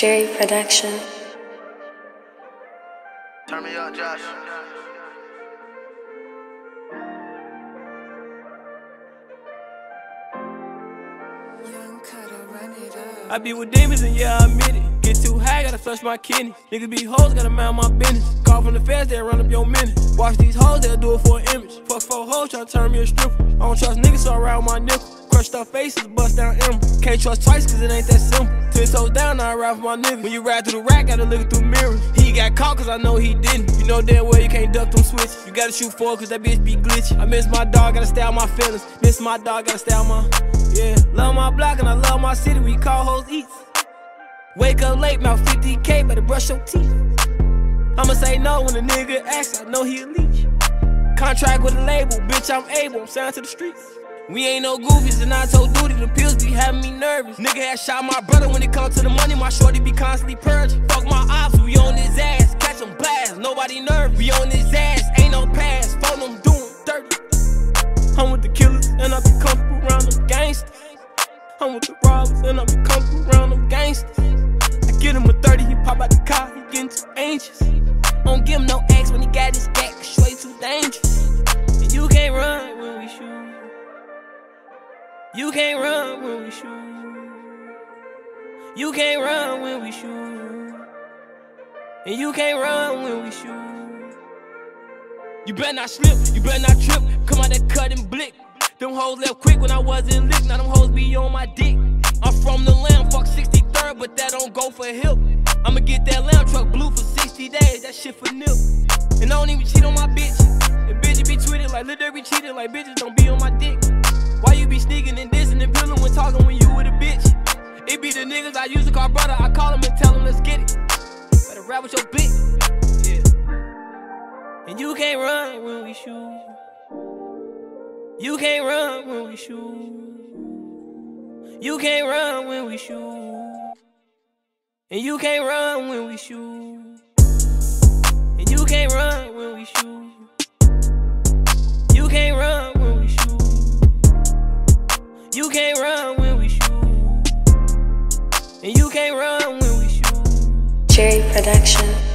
Jerry Production. Turn me up, Josh. I be with demons and yeah, I admit it. Get too high, gotta flush my kidney. Niggas be hoes, gotta mind my business. Call from the feds, they'll run up your minute. Watch these hoes, they'll do it for an image. Fuck four hoes, try to turn me a stripper. I don't trust niggas, so I ride with my nipple. Crushed up faces, bust down ember. Can't trust twice, cause it ain't that simple. Ten toes down, I ride for my niggas. When you ride through the rack, gotta look through mirrors. He got caught, cause I know he didn't. You know damn well you can't duck them switches. You gotta shoot forward, cause that bitch be glitchy. I miss my dog, gotta stay out my feelings. Miss my dog, gotta stay out my. Yeah, love my block and I love my city. We call hoes eats. Wake up late, mouth 50k, better brush your teeth. I'ma say no when a nigga asks, I know he a leech. Contract with a label, bitch, I'm able, I'm signed to the streets. We ain't no goofies, and I told duty, the pills be having me nervous. Nigga had shot my brother when it comes to the money, my shorty be constantly purging. Fuck my ops, we on his ass, catch him blast, nobody nervous. We on his ass, ain't no pass, phone them doing dirty. I'm with the killers, and I be comfortable around them gangsters. I'm with the robbers, and I be comfortable around them gangsters. I get him a 30, he pop out the car, he getting too anxious. I Don't give him no X when he got his back, straight too dangerous. And you can't run. You can't run when we shoot. You can't run when we shoot. And you can't run when we shoot. You better not slip, you better not trip. Come out that cut and blick. Them hoes left quick when I wasn't lit. Now them hoes be on my dick. I'm from the lamb, fuck 63rd, but that don't go for hip. I'ma get that lamb truck blue for 60 days, that shit for nip. And I don't even cheat on my bitch. And bitches be tweeting like, be cheating like bitches don't be on my dick. Be sneaking and dissing and billing when talking when you with a bitch? It be the niggas I used to call brother, I call them and tell them let's get it. Better rap with your bitch. Yeah. And you can't run when we shoot. You can't run when we shoot. You can't run when we shoot. And you can't run when we shoot. And you can't run when we shoot. You can't run when we shoot. And you can't run when we shoot. Jerry Production.